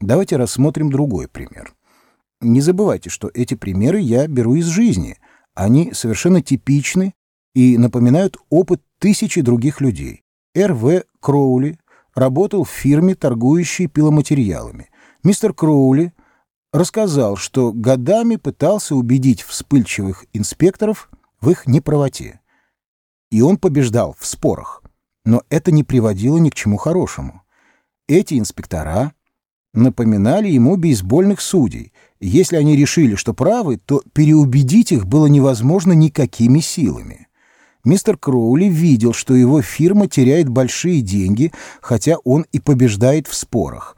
Давайте рассмотрим другой пример. Не забывайте, что эти примеры я беру из жизни. Они совершенно типичны и напоминают опыт тысячи других людей. Р.В. Кроули работал в фирме, торгующей пиломатериалами. Мистер Кроули рассказал, что годами пытался убедить вспыльчивых инспекторов в их неправоте. И он побеждал в спорах. Но это не приводило ни к чему хорошему. Эти инспектора напоминали ему бейсбольных судей. Если они решили, что правы, то переубедить их было невозможно никакими силами. Мистер Кроули видел, что его фирма теряет большие деньги, хотя он и побеждает в спорах.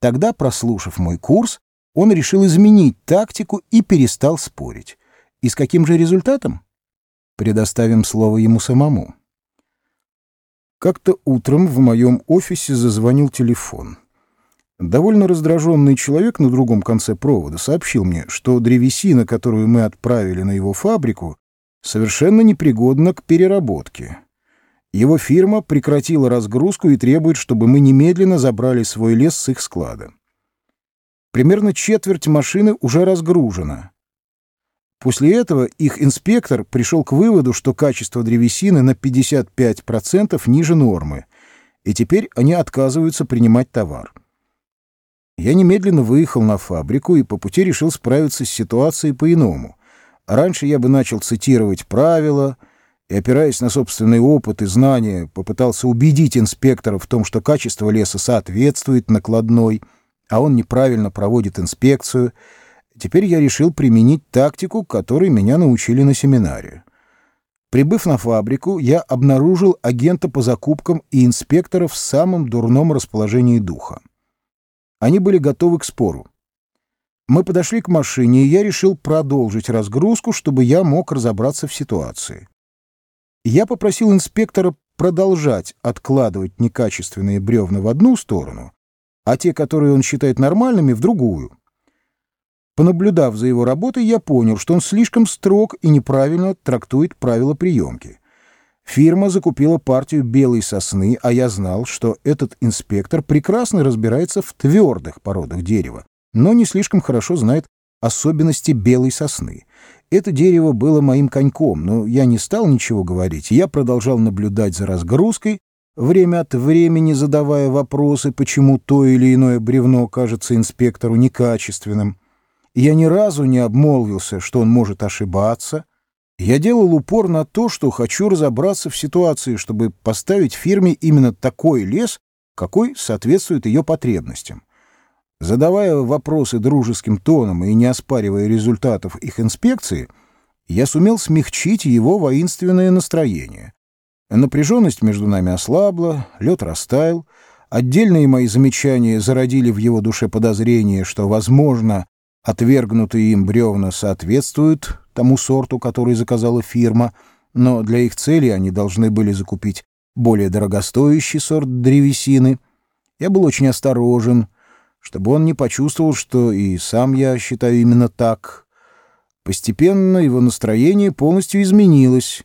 Тогда, прослушав мой курс, он решил изменить тактику и перестал спорить. И с каким же результатом? Предоставим слово ему самому. Как-то утром в моем офисе зазвонил телефон. Довольно раздраженный человек на другом конце провода сообщил мне, что древесина, которую мы отправили на его фабрику, совершенно непригодна к переработке. Его фирма прекратила разгрузку и требует, чтобы мы немедленно забрали свой лес с их склада. Примерно четверть машины уже разгружена. После этого их инспектор пришел к выводу, что качество древесины на 55% ниже нормы, и теперь они отказываются принимать товар. Я немедленно выехал на фабрику и по пути решил справиться с ситуацией по-иному. Раньше я бы начал цитировать правила и, опираясь на собственный опыт и знания, попытался убедить инспектора в том, что качество леса соответствует накладной, а он неправильно проводит инспекцию — Теперь я решил применить тактику, которой меня научили на семинаре. Прибыв на фабрику, я обнаружил агента по закупкам и инспектора в самом дурном расположении духа. Они были готовы к спору. Мы подошли к машине, и я решил продолжить разгрузку, чтобы я мог разобраться в ситуации. Я попросил инспектора продолжать откладывать некачественные бревна в одну сторону, а те, которые он считает нормальными, в другую. Понаблюдав за его работой, я понял, что он слишком строг и неправильно трактует правила приемки. Фирма закупила партию белой сосны, а я знал, что этот инспектор прекрасно разбирается в твердых породах дерева, но не слишком хорошо знает особенности белой сосны. Это дерево было моим коньком, но я не стал ничего говорить. Я продолжал наблюдать за разгрузкой, время от времени задавая вопросы, почему то или иное бревно кажется инспектору некачественным. Я ни разу не обмолвился, что он может ошибаться. Я делал упор на то, что хочу разобраться в ситуации, чтобы поставить фирме именно такой лес, какой соответствует ее потребностям. Задавая вопросы дружеским тоном и не оспаривая результатов их инспекции, я сумел смягчить его воинственное настроение. Напряженность между нами ослабла, лед растаял, отдельные мои замечания зародили в его душе подозрение, что, возможно, Отвергнутые им бревна соответствуют тому сорту, который заказала фирма, но для их цели они должны были закупить более дорогостоящий сорт древесины. Я был очень осторожен, чтобы он не почувствовал, что и сам я считаю именно так. Постепенно его настроение полностью изменилось.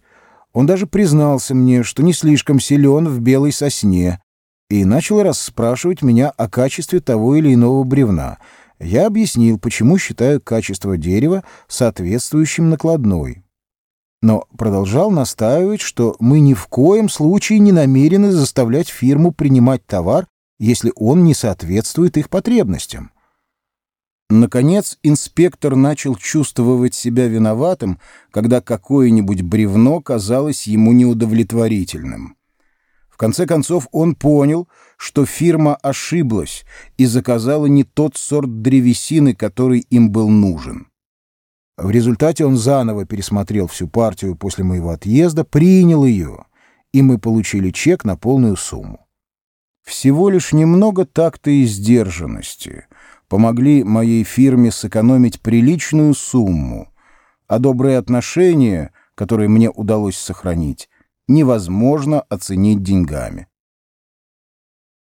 Он даже признался мне, что не слишком силен в белой сосне, и начал расспрашивать меня о качестве того или иного бревна — я объяснил, почему считаю качество дерева соответствующим накладной. Но продолжал настаивать, что мы ни в коем случае не намерены заставлять фирму принимать товар, если он не соответствует их потребностям. Наконец, инспектор начал чувствовать себя виноватым, когда какое-нибудь бревно казалось ему неудовлетворительным. В конце концов он понял, что фирма ошиблась и заказала не тот сорт древесины, который им был нужен. В результате он заново пересмотрел всю партию после моего отъезда, принял ее, и мы получили чек на полную сумму. Всего лишь немного такта и сдержанности помогли моей фирме сэкономить приличную сумму, а добрые отношения, которые мне удалось сохранить, невозможно оценить деньгами.